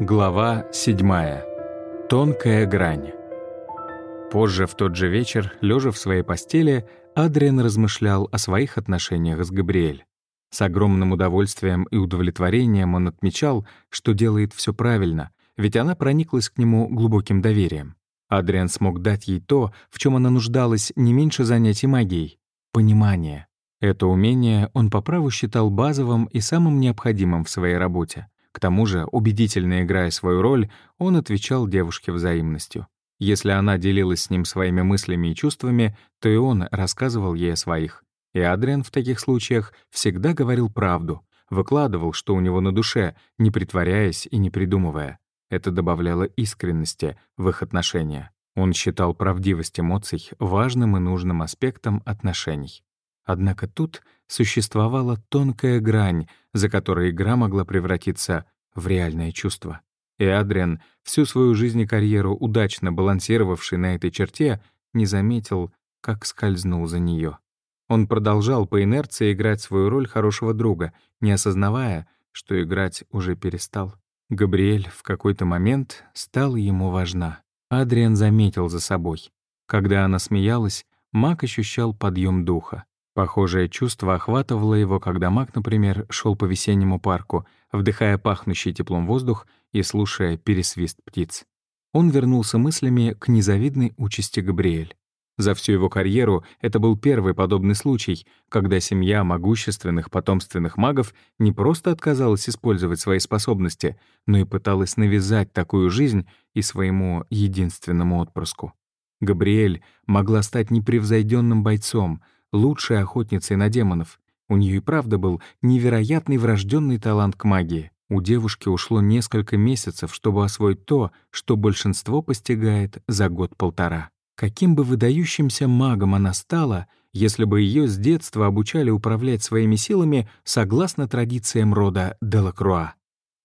Глава 7. Тонкая грань. Позже, в тот же вечер, лежа в своей постели, Адриан размышлял о своих отношениях с Габриэль. С огромным удовольствием и удовлетворением он отмечал, что делает все правильно, ведь она прониклась к нему глубоким доверием. Адриан смог дать ей то, в чем она нуждалась не меньше занятий магией — понимание. Это умение он по праву считал базовым и самым необходимым в своей работе. К тому же, убедительно играя свою роль, он отвечал девушке взаимностью. Если она делилась с ним своими мыслями и чувствами, то и он рассказывал ей о своих. И Адриан в таких случаях всегда говорил правду, выкладывал, что у него на душе, не притворяясь и не придумывая. Это добавляло искренности в их отношения. Он считал правдивость эмоций важным и нужным аспектом отношений. Однако тут существовала тонкая грань, за которой игра могла превратиться в реальное чувство. И Адриан, всю свою жизнь и карьеру удачно балансировавший на этой черте, не заметил, как скользнул за нее. Он продолжал по инерции играть свою роль хорошего друга, не осознавая, что играть уже перестал. Габриэль в какой-то момент стала ему важна. Адриан заметил за собой. Когда она смеялась, Мак ощущал подъем духа. Похожее чувство охватывало его, когда Мак, например, шел по весеннему парку, вдыхая пахнущий теплом воздух и слушая пересвист птиц. Он вернулся мыслями к незавидной участи Габриэль. За всю его карьеру это был первый подобный случай, когда семья могущественных потомственных магов не просто отказалась использовать свои способности, но и пыталась навязать такую жизнь и своему единственному отпрыску. Габриэль могла стать непревзойденным бойцом — лучшей охотницей на демонов. У нее и правда был невероятный врожденный талант к магии. У девушки ушло несколько месяцев, чтобы освоить то, что большинство постигает за год-полтора. Каким бы выдающимся магом она стала, если бы ее с детства обучали управлять своими силами согласно традициям рода Делакруа.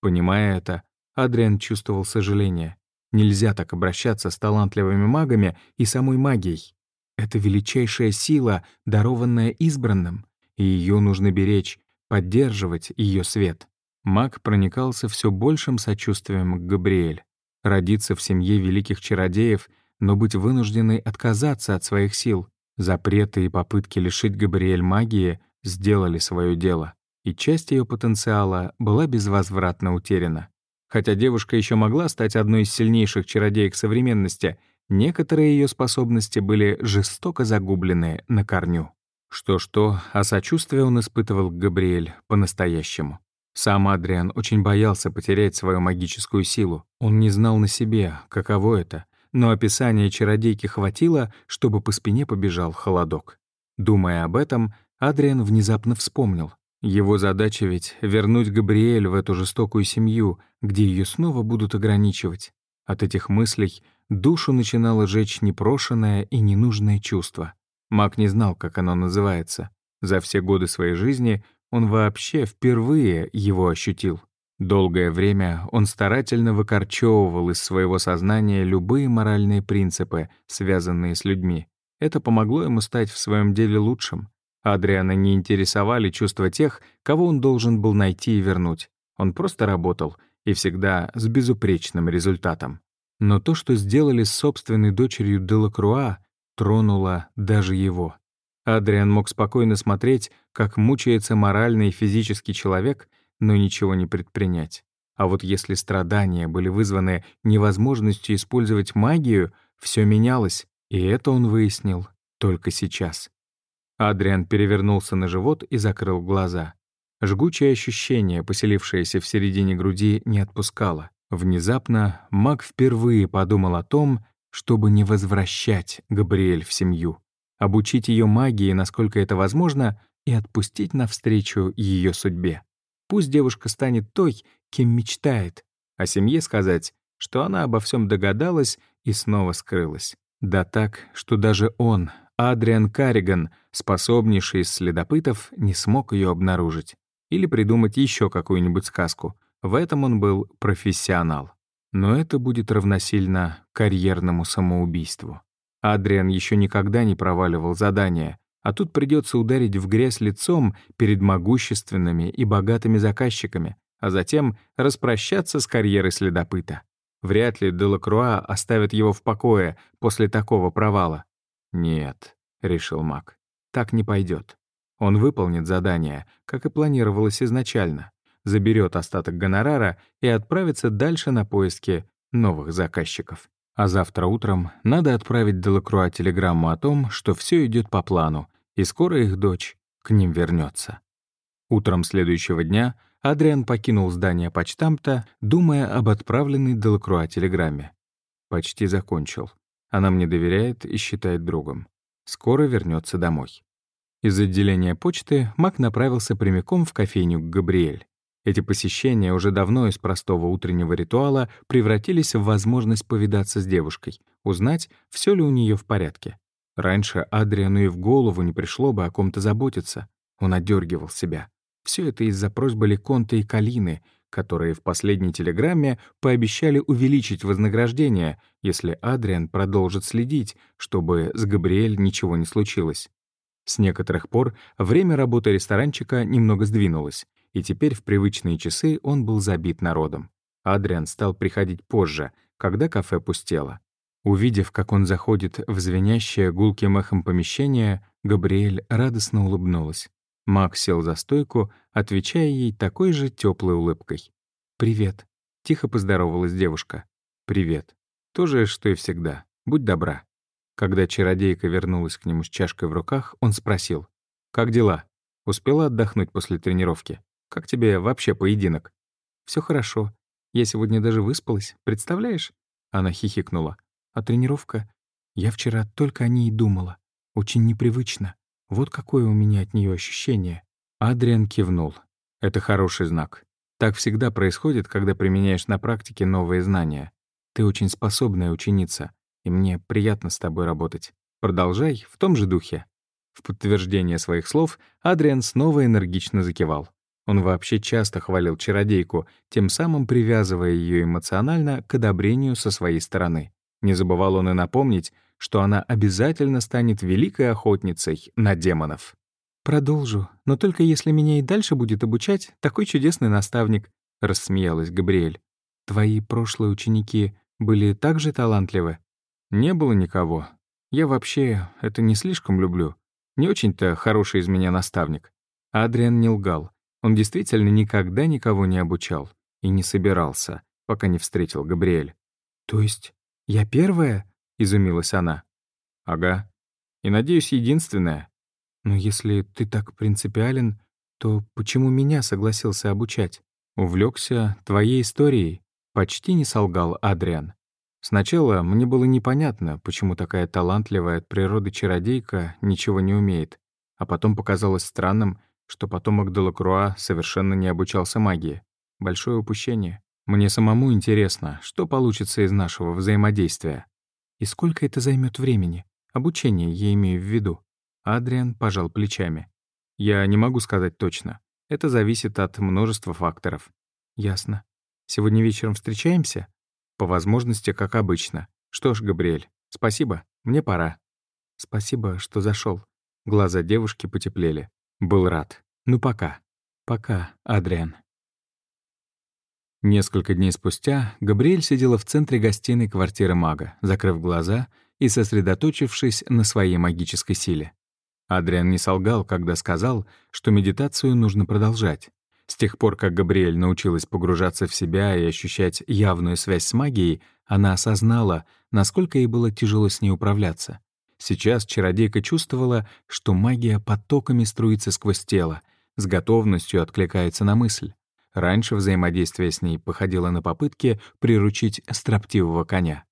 Понимая это, Адриан чувствовал сожаление. Нельзя так обращаться с талантливыми магами и самой магией. Это величайшая сила, дарованная избранным, и ее нужно беречь, поддерживать ее свет. Маг проникался все большим сочувствием к Габриэль. Родиться в семье великих чародеев, но быть вынужденной отказаться от своих сил. Запреты и попытки лишить Габриэль магии сделали свое дело, и часть ее потенциала была безвозвратно утеряна. Хотя девушка еще могла стать одной из сильнейших чародеек современности — Некоторые ее способности были жестоко загублены на корню. Что-что, а сочувствие он испытывал к Габриэль по-настоящему. Сам Адриан очень боялся потерять свою магическую силу. Он не знал на себе, каково это, но описания чародейки хватило, чтобы по спине побежал холодок. Думая об этом, Адриан внезапно вспомнил. Его задача ведь — вернуть Габриэль в эту жестокую семью, где ее снова будут ограничивать. От этих мыслей душу начинало жечь непрошенное и ненужное чувство. Маг не знал, как оно называется. За все годы своей жизни он вообще впервые его ощутил. Долгое время он старательно выкорчевывал из своего сознания любые моральные принципы, связанные с людьми. Это помогло ему стать в своем деле лучшим. Адриана не интересовали чувства тех, кого он должен был найти и вернуть. Он просто работал — и всегда с безупречным результатом. Но то, что сделали с собственной дочерью Делакруа, тронуло даже его. Адриан мог спокойно смотреть, как мучается моральный и физический человек, но ничего не предпринять. А вот если страдания были вызваны невозможностью использовать магию, все менялось, и это он выяснил только сейчас. Адриан перевернулся на живот и закрыл глаза. Жгучее ощущение, поселившееся в середине груди, не отпускало. Внезапно маг впервые подумал о том, чтобы не возвращать Габриэль в семью, обучить ее магии, насколько это возможно, и отпустить навстречу ее судьбе. Пусть девушка станет той, кем мечтает, о семье сказать, что она обо всем догадалась и снова скрылась. Да так, что даже он, Адриан Карриган, способнейший из следопытов, не смог ее обнаружить или придумать еще какую-нибудь сказку. В этом он был профессионал. Но это будет равносильно карьерному самоубийству. Адриан еще никогда не проваливал задания, а тут придется ударить в грязь лицом перед могущественными и богатыми заказчиками. а затем распрощаться с карьерой следопыта. Вряд ли Делакруа оставит его в покое после такого провала. «Нет», — решил Мак, — «так не пойдет. Он выполнит задание, как и планировалось изначально, заберет остаток гонорара и отправится дальше на поиски новых заказчиков. А завтра утром надо отправить Делакруа телеграмму о том, что все идет по плану, и скоро их дочь к ним вернется. Утром следующего дня Адриан покинул здание почтамта, думая об отправленной Делакруа телеграмме. Почти закончил. Она мне доверяет и считает другом. Скоро вернется домой. Из отделения почты Мак направился прямиком в кофейню к Габриэль. Эти посещения уже давно из простого утреннего ритуала превратились в возможность повидаться с девушкой, узнать, все ли у нее в порядке. Раньше Адриану и в голову не пришло бы о ком-то заботиться. Он одергивал себя. Все это из-за просьбы Леконта и Калины, которые в последней телеграмме пообещали увеличить вознаграждение, если Адриан продолжит следить, чтобы с Габриэль ничего не случилось. С некоторых пор время работы ресторанчика немного сдвинулось, и теперь в привычные часы он был забит народом. Адриан стал приходить позже, когда кафе пустело. Увидев, как он заходит в звенящее гулким эхом помещение, Габриэль радостно улыбнулась. Макс сел за стойку, отвечая ей такой же теплой улыбкой. «Привет», — тихо поздоровалась девушка. «Привет. То же, что и всегда. Будь добра». Когда чародейка вернулась к нему с чашкой в руках, он спросил. «Как дела? Успела отдохнуть после тренировки? Как тебе вообще поединок?» Все хорошо. Я сегодня даже выспалась, представляешь?» Она хихикнула. «А тренировка? Я вчера только о ней думала. Очень непривычно. Вот какое у меня от нее ощущение. Адриан кивнул. Это хороший знак. Так всегда происходит, когда применяешь на практике новые знания. Ты очень способная ученица, и мне приятно с тобой работать. Продолжай в том же духе. В подтверждение своих слов Адриан снова энергично закивал. Он вообще часто хвалил чародейку, тем самым привязывая ее эмоционально к одобрению со своей стороны. Не забывал он и напомнить, что она обязательно станет великой охотницей на демонов. «Продолжу, но только если меня и дальше будет обучать такой чудесный наставник», — рассмеялась Габриэль. «Твои прошлые ученики были так же талантливы?» «Не было никого. Я вообще это не слишком люблю. Не очень-то хороший из меня наставник». Адриан не лгал. Он действительно никогда никого не обучал и не собирался, пока не встретил Габриэль. «То есть я первая?» — изумилась она. «Ага. И, надеюсь, единственная». «Но если ты так принципиален, то почему меня согласился обучать?» Увлекся твоей историей», — почти не солгал Адриан. Сначала мне было непонятно, почему такая талантливая от природы чародейка ничего не умеет, а потом показалось странным, что потомок Делакруа совершенно не обучался магии. Большое упущение. Мне самому интересно, что получится из нашего взаимодействия. И сколько это займет времени? Обучение я имею в виду. Адриан пожал плечами. Я не могу сказать точно. Это зависит от множества факторов. Ясно. Сегодня вечером встречаемся? По возможности, как обычно. Что ж, Габриэль, спасибо, мне пора. Спасибо, что зашел. Глаза девушки потеплели. Был рад. Ну пока. Пока, Адриан. Несколько дней спустя Габриэль сидела в центре гостиной квартиры мага, закрыв глаза и сосредоточившись на своей магической силе. Адриан не солгал, когда сказал, что медитацию нужно продолжать. С тех пор, как Габриэль научилась погружаться в себя и ощущать явную связь с магией, она осознала, насколько ей было тяжело с ней управляться. Сейчас чародейка чувствовала, что магия потоками струится сквозь тело, с готовностью откликается на мысль. Раньше взаимодействие с ней походило на попытки приручить строптивого коня.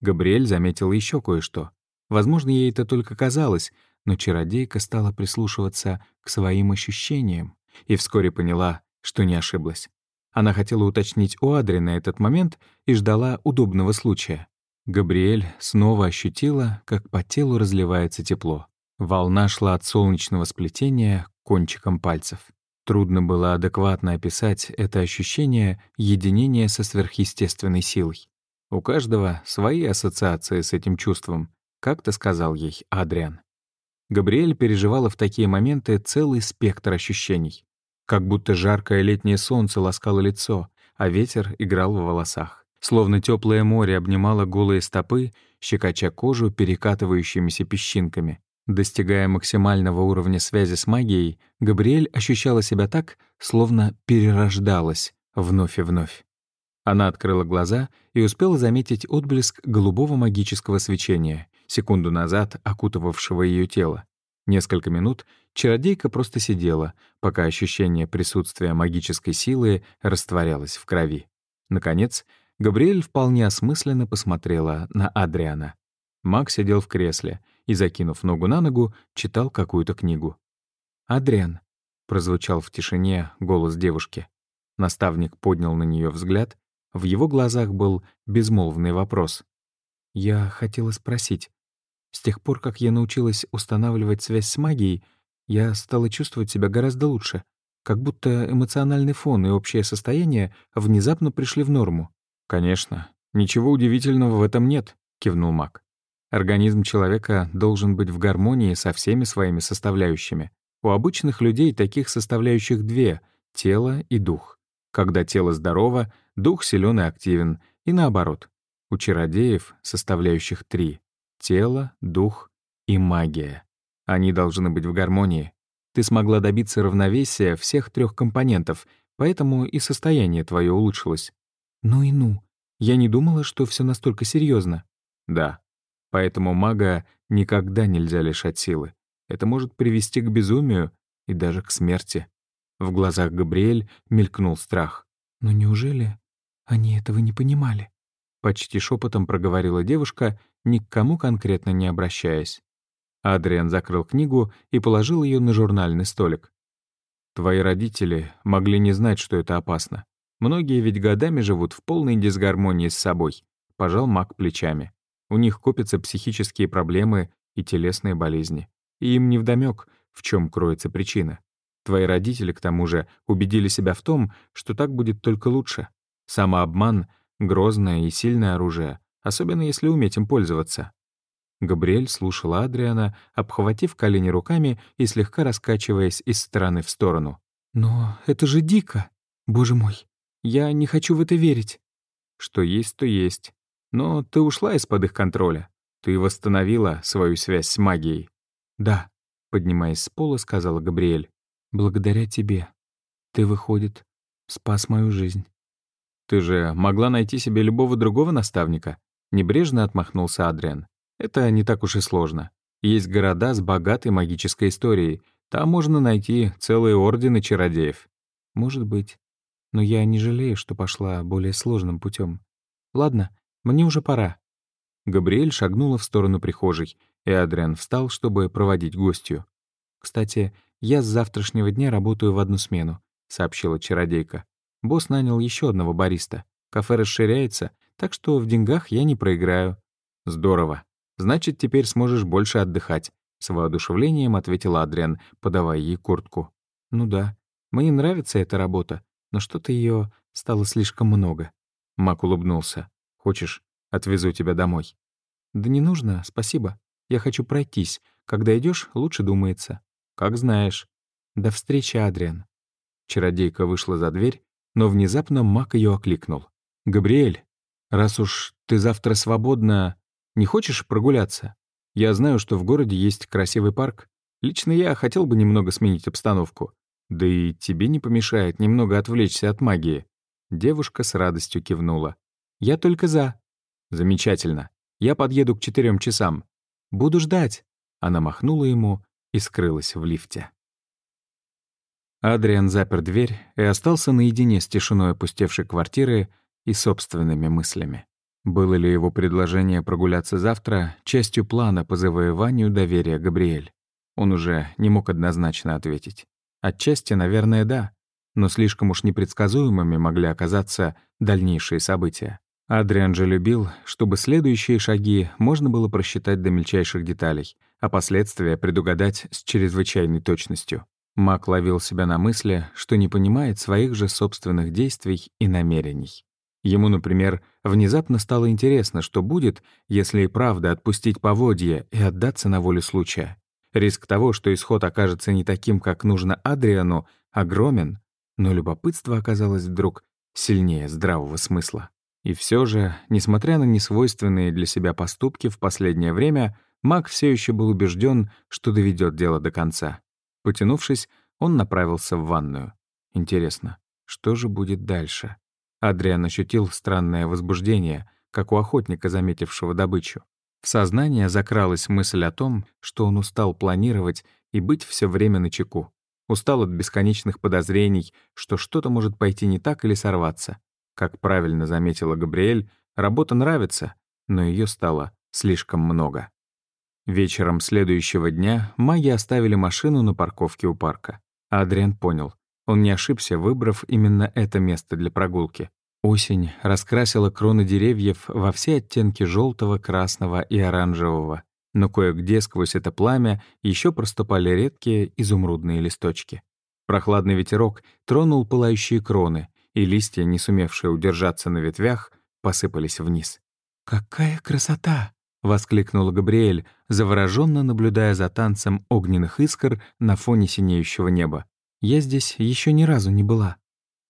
Габриэль заметил еще кое-что. Возможно, ей это только казалось, но чародейка стала прислушиваться к своим ощущениям и вскоре поняла, что не ошиблась. Она хотела уточнить у Адрина этот момент и ждала удобного случая. Габриэль снова ощутила, как по телу разливается тепло. Волна шла от солнечного сплетения кончиком пальцев. Трудно было адекватно описать это ощущение единения со сверхъестественной силой. У каждого свои ассоциации с этим чувством, как-то сказал ей Адриан. Габриэль переживала в такие моменты целый спектр ощущений. как будто жаркое летнее солнце ласкало лицо, а ветер играл в волосах. Словно теплое море обнимало голые стопы, щекоча кожу перекатывающимися песчинками. Достигая максимального уровня связи с магией, Габриэль ощущала себя так, словно перерождалась вновь и вновь. Она открыла глаза и успела заметить отблеск голубого магического свечения, секунду назад окутывавшего ее тело. Несколько минут чародейка просто сидела, пока ощущение присутствия магической силы растворялось в крови. Наконец, Габриэль вполне осмысленно посмотрела на Адриана. Маг сидел в кресле и, закинув ногу на ногу, читал какую-то книгу. «Адриан», — прозвучал в тишине голос девушки. Наставник поднял на нее взгляд в его глазах был безмолвный вопрос. «Я хотела спросить. С тех пор, как я научилась устанавливать связь с магией, я стала чувствовать себя гораздо лучше, как будто эмоциональный фон и общее состояние внезапно пришли в норму». «Конечно, ничего удивительного в этом нет», — кивнул маг. «Организм человека должен быть в гармонии со всеми своими составляющими. У обычных людей таких составляющих две — тело и дух. Когда тело здорово, дух силен и активен, и наоборот. У чародеев, составляющих три — тело, дух и магия. Они должны быть в гармонии. Ты смогла добиться равновесия всех трех компонентов, поэтому и состояние твое улучшилось. Ну и ну. Я не думала, что все настолько серьезно. Да. Поэтому мага никогда нельзя лишать силы. Это может привести к безумию и даже к смерти. В глазах Габриэль мелькнул страх. «Но неужели они этого не понимали?» Почти шепотом проговорила девушка, ни к кому конкретно не обращаясь. Адриан закрыл книгу и положил ее на журнальный столик. «Твои родители могли не знать, что это опасно. Многие ведь годами живут в полной дисгармонии с собой», — пожал маг плечами. «У них копятся психические проблемы и телесные болезни. И им невдомёк, в чем кроется причина. Твои родители, к тому же, убедили себя в том, что так будет только лучше. Самообман — грозное и сильное оружие, особенно если уметь им пользоваться. Габриэль слушала Адриана, обхватив колени руками и слегка раскачиваясь из стороны в сторону. «Но это же дико! Боже мой! Я не хочу в это верить!» «Что есть, то есть. Но ты ушла из-под их контроля. Ты восстановила свою связь с магией». «Да», — поднимаясь с пола, сказала Габриэль. Благодаря тебе. Ты, выходит, спас мою жизнь. Ты же могла найти себе любого другого наставника? Небрежно отмахнулся Адриан. Это не так уж и сложно. Есть города с богатой магической историей. Там можно найти целые ордены чародеев. Может быть. Но я не жалею, что пошла более сложным путем. Ладно, мне уже пора. Габриэль шагнула в сторону прихожей, и Адриан встал, чтобы проводить гостью. Кстати, «Я с завтрашнего дня работаю в одну смену», — сообщила чародейка. «Босс нанял еще одного бариста. Кафе расширяется, так что в деньгах я не проиграю». «Здорово. Значит, теперь сможешь больше отдыхать», — с воодушевлением ответил Адриан, подавая ей куртку. «Ну да, мне нравится эта работа, но что-то ее стало слишком много». Мак улыбнулся. «Хочешь, отвезу тебя домой?» «Да не нужно, спасибо. Я хочу пройтись. Когда идешь, лучше думается». «Как знаешь. До встречи, Адриан». Чародейка вышла за дверь, но внезапно Мак ее окликнул. «Габриэль, раз уж ты завтра свободна, не хочешь прогуляться? Я знаю, что в городе есть красивый парк. Лично я хотел бы немного сменить обстановку. Да и тебе не помешает немного отвлечься от магии». Девушка с радостью кивнула. «Я только за». «Замечательно. Я подъеду к четырем часам. Буду ждать». Она махнула ему и скрылась в лифте. Адриан запер дверь и остался наедине с тишиной опустевшей квартиры и собственными мыслями. Было ли его предложение прогуляться завтра частью плана по завоеванию доверия Габриэль? Он уже не мог однозначно ответить. Отчасти, наверное, да, но слишком уж непредсказуемыми могли оказаться дальнейшие события. Адриан же любил, чтобы следующие шаги можно было просчитать до мельчайших деталей, а последствия предугадать с чрезвычайной точностью. Мак ловил себя на мысли, что не понимает своих же собственных действий и намерений. Ему, например, внезапно стало интересно, что будет, если и правда отпустить поводья и отдаться на волю случая. Риск того, что исход окажется не таким, как нужно Адриану, огромен, но любопытство оказалось вдруг сильнее здравого смысла. И все же, несмотря на несвойственные для себя поступки в последнее время, маг все еще был убежден, что доведет дело до конца. Потянувшись, он направился в ванную. Интересно, что же будет дальше? Адриан ощутил странное возбуждение, как у охотника, заметившего добычу. В сознание закралась мысль о том, что он устал планировать и быть все время на чеку. Устал от бесконечных подозрений, что что-то может пойти не так или сорваться. Как правильно заметила Габриэль, работа нравится, но ее стало слишком много. Вечером следующего дня маги оставили машину на парковке у парка. Адриан понял, он не ошибся, выбрав именно это место для прогулки. Осень раскрасила кроны деревьев во все оттенки желтого, красного и оранжевого, но кое-где сквозь это пламя еще проступали редкие изумрудные листочки. Прохладный ветерок тронул пылающие кроны, и листья, не сумевшие удержаться на ветвях, посыпались вниз. «Какая красота!» — воскликнула Габриэль, завороженно наблюдая за танцем огненных искр на фоне синеющего неба. «Я здесь еще ни разу не была».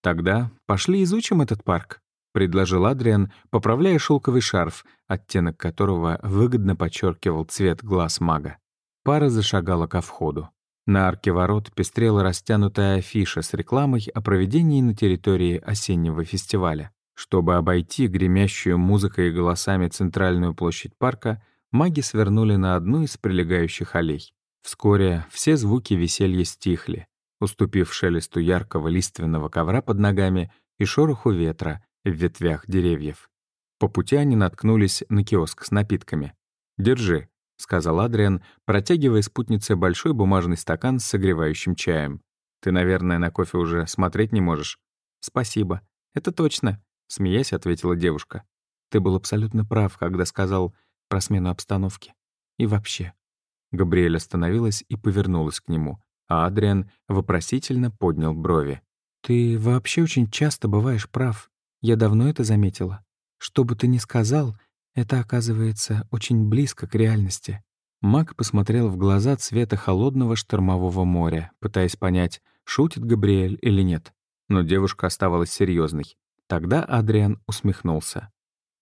«Тогда пошли изучим этот парк», — предложил Адриан, поправляя шелковый шарф, оттенок которого выгодно подчеркивал цвет глаз мага. Пара зашагала ко входу. На арке ворот пестрела растянутая афиша с рекламой о проведении на территории осеннего фестиваля. Чтобы обойти гремящую музыкой и голосами центральную площадь парка, маги свернули на одну из прилегающих аллей. Вскоре все звуки веселья стихли уступив шелесту яркого лиственного ковра под ногами и шороху ветра в ветвях деревьев. По пути они наткнулись на киоск с напитками. «Держи», — сказал Адриан, протягивая спутнице большой бумажный стакан с согревающим чаем. «Ты, наверное, на кофе уже смотреть не можешь». «Спасибо. Это точно», — смеясь ответила девушка. «Ты был абсолютно прав, когда сказал про смену обстановки. И вообще». Габриэль остановилась и повернулась к нему а Адриан вопросительно поднял брови. «Ты вообще очень часто бываешь прав. Я давно это заметила. Что бы ты ни сказал, это оказывается очень близко к реальности». Мак посмотрел в глаза цвета холодного штормового моря, пытаясь понять, шутит Габриэль или нет. Но девушка оставалась серьезной. Тогда Адриан усмехнулся.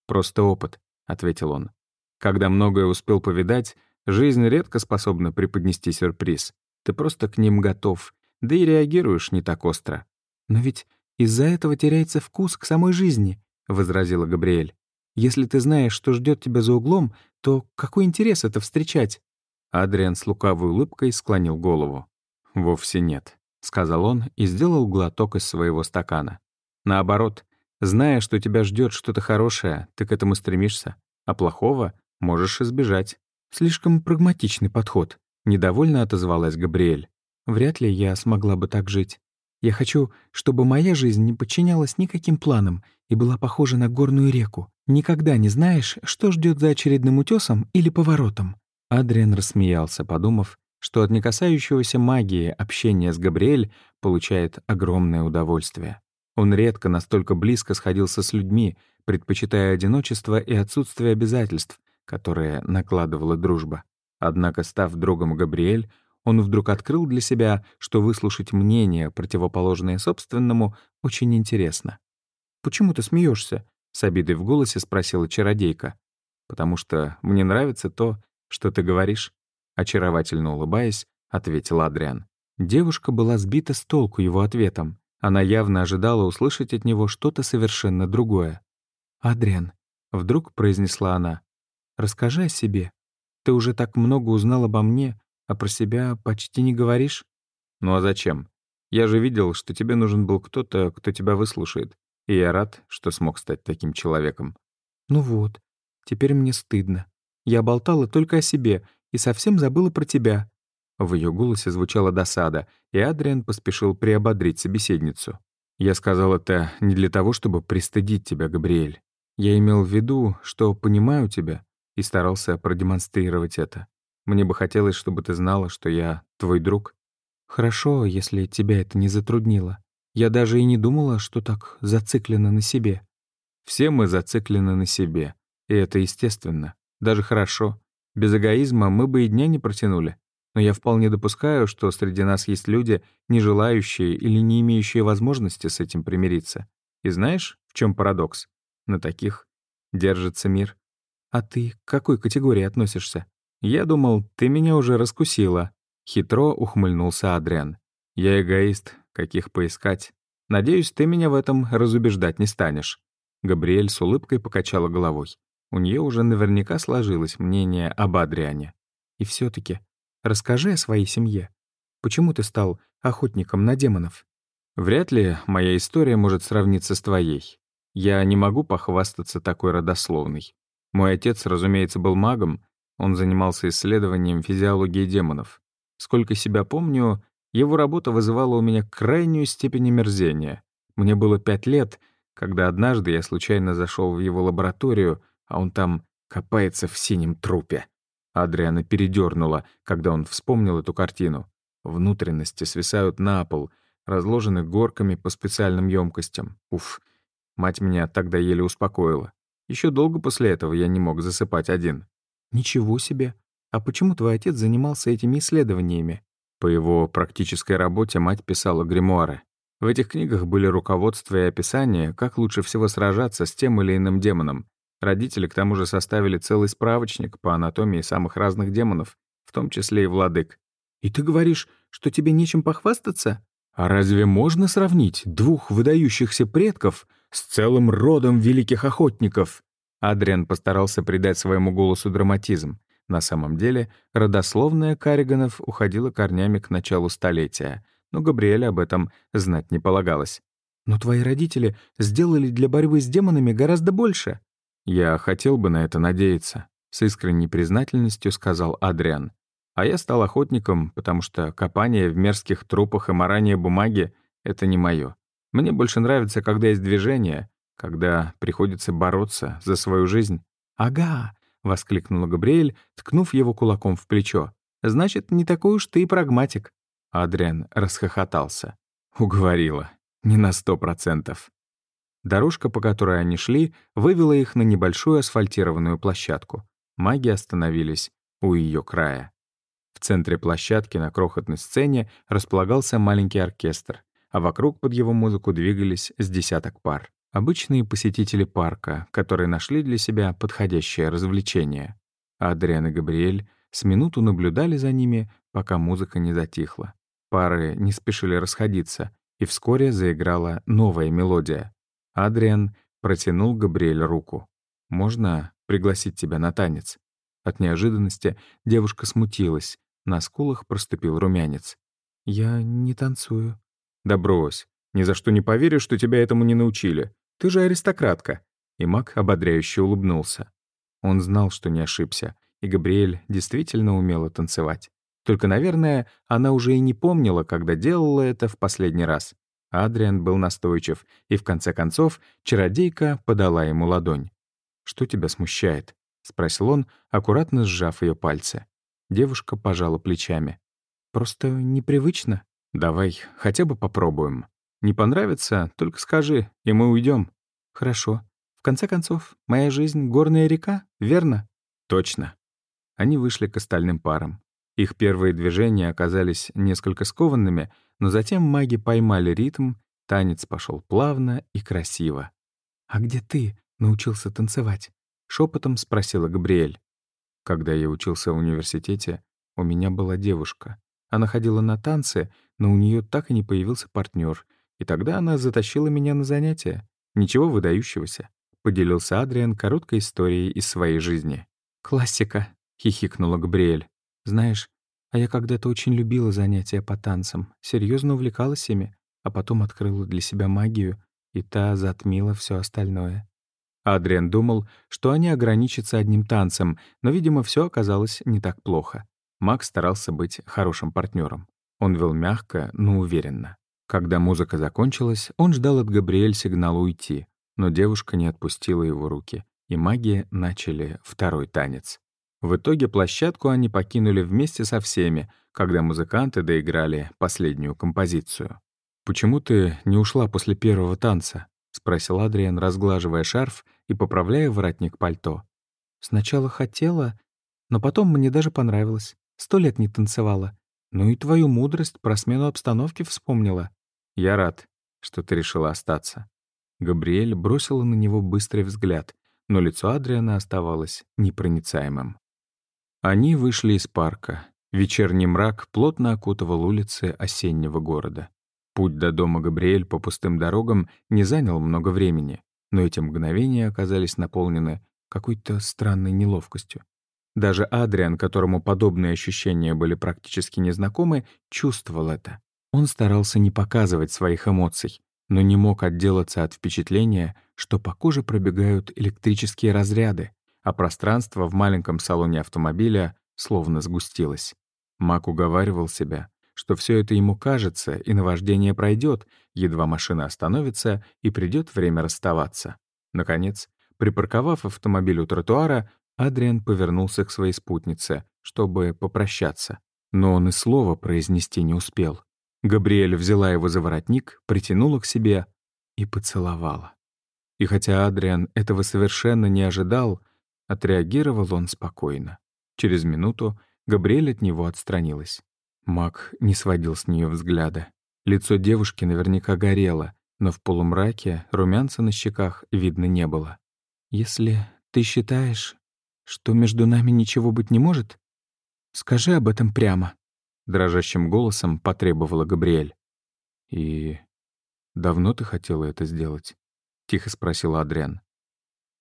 «Просто опыт», — ответил он. «Когда многое успел повидать, жизнь редко способна преподнести сюрприз. Ты просто к ним готов, да и реагируешь не так остро. «Но ведь из-за этого теряется вкус к самой жизни», — возразила Габриэль. «Если ты знаешь, что ждет тебя за углом, то какой интерес это встречать?» Адриан с лукавой улыбкой склонил голову. «Вовсе нет», — сказал он и сделал глоток из своего стакана. «Наоборот, зная, что тебя ждет что-то хорошее, ты к этому стремишься, а плохого можешь избежать. Слишком прагматичный подход», Недовольно отозвалась Габриэль. «Вряд ли я смогла бы так жить. Я хочу, чтобы моя жизнь не подчинялась никаким планам и была похожа на горную реку. Никогда не знаешь, что ждет за очередным утесом или поворотом». Адриан рассмеялся, подумав, что от некасающегося магии общения с Габриэль получает огромное удовольствие. Он редко настолько близко сходился с людьми, предпочитая одиночество и отсутствие обязательств, которые накладывала дружба. Однако, став другом Габриэль, он вдруг открыл для себя, что выслушать мнение, противоположное собственному, очень интересно. «Почему ты смеешься? с обидой в голосе спросила чародейка. «Потому что мне нравится то, что ты говоришь», — очаровательно улыбаясь, ответил Адриан. Девушка была сбита с толку его ответом. Она явно ожидала услышать от него что-то совершенно другое. «Адриан», — вдруг произнесла она, — «расскажи о себе». Ты уже так много узнал обо мне, а про себя почти не говоришь? Ну а зачем? Я же видел, что тебе нужен был кто-то, кто тебя выслушает. И я рад, что смог стать таким человеком. Ну вот, теперь мне стыдно. Я болтала только о себе и совсем забыла про тебя. В ее голосе звучала досада, и Адриан поспешил приободрить собеседницу. Я сказал это не для того, чтобы пристыдить тебя, Габриэль. Я имел в виду, что понимаю тебя и старался продемонстрировать это. Мне бы хотелось, чтобы ты знала, что я твой друг. Хорошо, если тебя это не затруднило. Я даже и не думала, что так зациклена на себе. Все мы зациклены на себе, и это естественно. Даже хорошо. Без эгоизма мы бы и дня не протянули. но я вполне допускаю, что среди нас есть люди, не желающие или не имеющие возможности с этим примириться. И знаешь, в чем парадокс? На таких держится мир. А ты к какой категории относишься? Я думал, ты меня уже раскусила. Хитро ухмыльнулся Адриан. Я эгоист, каких поискать. Надеюсь, ты меня в этом разубеждать не станешь. Габриэль с улыбкой покачала головой. У нее уже наверняка сложилось мнение об Адриане. И все таки Расскажи о своей семье. Почему ты стал охотником на демонов? Вряд ли моя история может сравниться с твоей. Я не могу похвастаться такой родословной. Мой отец, разумеется, был магом, он занимался исследованием физиологии демонов. Сколько себя помню, его работа вызывала у меня крайнюю степень омерзения. Мне было пять лет, когда однажды я случайно зашел в его лабораторию, а он там копается в синем трупе. Адриана передернула, когда он вспомнил эту картину. Внутренности свисают на пол, разложены горками по специальным емкостям. Уф, мать меня тогда еле успокоила. Еще долго после этого я не мог засыпать один. «Ничего себе! А почему твой отец занимался этими исследованиями?» По его практической работе мать писала гримуары. В этих книгах были руководства и описания, как лучше всего сражаться с тем или иным демоном, Родители к тому же составили целый справочник по анатомии самых разных демонов, в том числе и владык. «И ты говоришь, что тебе нечем похвастаться?» «А разве можно сравнить двух выдающихся предков с целым родом великих охотников?» Адриан постарался придать своему голосу драматизм. На самом деле, родословная Карриганов уходила корнями к началу столетия, но Габриэле об этом знать не полагалось. «Но твои родители сделали для борьбы с демонами гораздо больше», «Я хотел бы на это надеяться», — с искренней признательностью сказал Адриан. «А я стал охотником, потому что копание в мерзких трупах и марание бумаги — это не моё. Мне больше нравится, когда есть движение, когда приходится бороться за свою жизнь». «Ага», — воскликнула Габриэль, ткнув его кулаком в плечо. «Значит, не такой уж ты и прагматик». Адриан расхохотался. Уговорила. Не на сто процентов. Дорожка, по которой они шли, вывела их на небольшую асфальтированную площадку. Маги остановились у ее края. В центре площадки на крохотной сцене располагался маленький оркестр, а вокруг под его музыку двигались с десяток пар. Обычные посетители парка, которые нашли для себя подходящее развлечение. Адриан и Габриэль с минуту наблюдали за ними, пока музыка не затихла. Пары не спешили расходиться, и вскоре заиграла новая мелодия. Адриан протянул Габриэль руку. «Можно пригласить тебя на танец?» От неожиданности девушка смутилась. На скулах проступил румянец. «Я не танцую». «Да брось. Ни за что не поверю, что тебя этому не научили. Ты же аристократка». И маг ободряюще улыбнулся. Он знал, что не ошибся, и Габриэль действительно умела танцевать. Только, наверное, она уже и не помнила, когда делала это в последний раз. Адриан был настойчив, и в конце концов чародейка подала ему ладонь. «Что тебя смущает?» — спросил он, аккуратно сжав ее пальцы. Девушка пожала плечами. «Просто непривычно. Давай хотя бы попробуем. Не понравится, только скажи, и мы уйдем. «Хорошо. В конце концов, моя жизнь — горная река, верно?» «Точно». Они вышли к остальным парам. Их первые движения оказались несколько скованными, но затем маги поймали ритм, танец пошел плавно и красиво. «А где ты научился танцевать?» — шепотом спросила Габриэль. Когда я учился в университете, у меня была девушка. Она ходила на танцы, но у нее так и не появился партнер, и тогда она затащила меня на занятия. Ничего выдающегося. Поделился Адриан короткой историей из своей жизни. «Классика», — хихикнула Габриэль. «Знаешь, а я когда-то очень любила занятия по танцам, серьезно увлекалась ими, а потом открыла для себя магию, и та затмила все остальное. Адриан думал, что они ограничатся одним танцем, но, видимо, все оказалось не так плохо. Макс старался быть хорошим партнером. Он вел мягко, но уверенно. Когда музыка закончилась, он ждал от Габриэль сигнала уйти, но девушка не отпустила его руки, и маги начали второй танец. В итоге площадку они покинули вместе со всеми, когда музыканты доиграли последнюю композицию. «Почему ты не ушла после первого танца?» — спросил Адриан, разглаживая шарф и поправляя воротник пальто. «Сначала хотела, но потом мне даже понравилось. Сто лет не танцевала. Ну и твою мудрость про смену обстановки вспомнила. Я рад, что ты решила остаться. Габриэль бросила на него быстрый взгляд, но лицо Адриана оставалось непроницаемым. Они вышли из парка. Вечерний мрак плотно окутывал улицы осеннего города. Путь до дома Габриэль по пустым дорогам не занял много времени, но эти мгновения оказались наполнены какой-то странной неловкостью. Даже Адриан, которому подобные ощущения были практически незнакомы, чувствовал это. Он старался не показывать своих эмоций, но не мог отделаться от впечатления, что по коже пробегают электрические разряды, а пространство в маленьком салоне автомобиля словно сгустилось. Мак уговаривал себя, что все это ему кажется, и наваждение пройдет, едва машина остановится и придет время расставаться. Наконец, припарковав автомобиль у тротуара, Адриан повернулся к своей спутнице, чтобы попрощаться. Но он и слова произнести не успел. Габриэль взяла его за воротник, притянула к себе и поцеловала. И хотя Адриан этого совершенно не ожидал, отреагировал он спокойно. Через минуту Габриэль от него отстранилась. Мак не сводил с нее взгляда. Лицо девушки наверняка горело, но в полумраке румянца на щеках видно не было. «Если ты считаешь, что между нами ничего быть не может, скажи об этом прямо», — дрожащим голосом потребовала Габриэль. «И давно ты хотела это сделать?» — тихо спросила Адриан.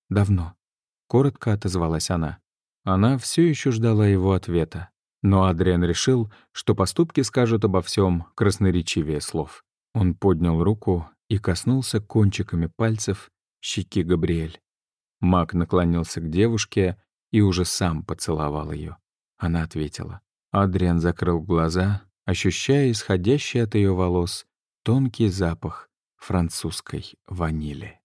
«Давно», — коротко отозвалась она. Она все еще ждала его ответа. Но Адриан решил, что поступки скажут обо всем красноречивее слов. Он поднял руку и коснулся кончиками пальцев щеки Габриэль. Мак наклонился к девушке и уже сам поцеловал ее. Она ответила. Адриан закрыл глаза, ощущая исходящий от ее волос тонкий запах французской ванили.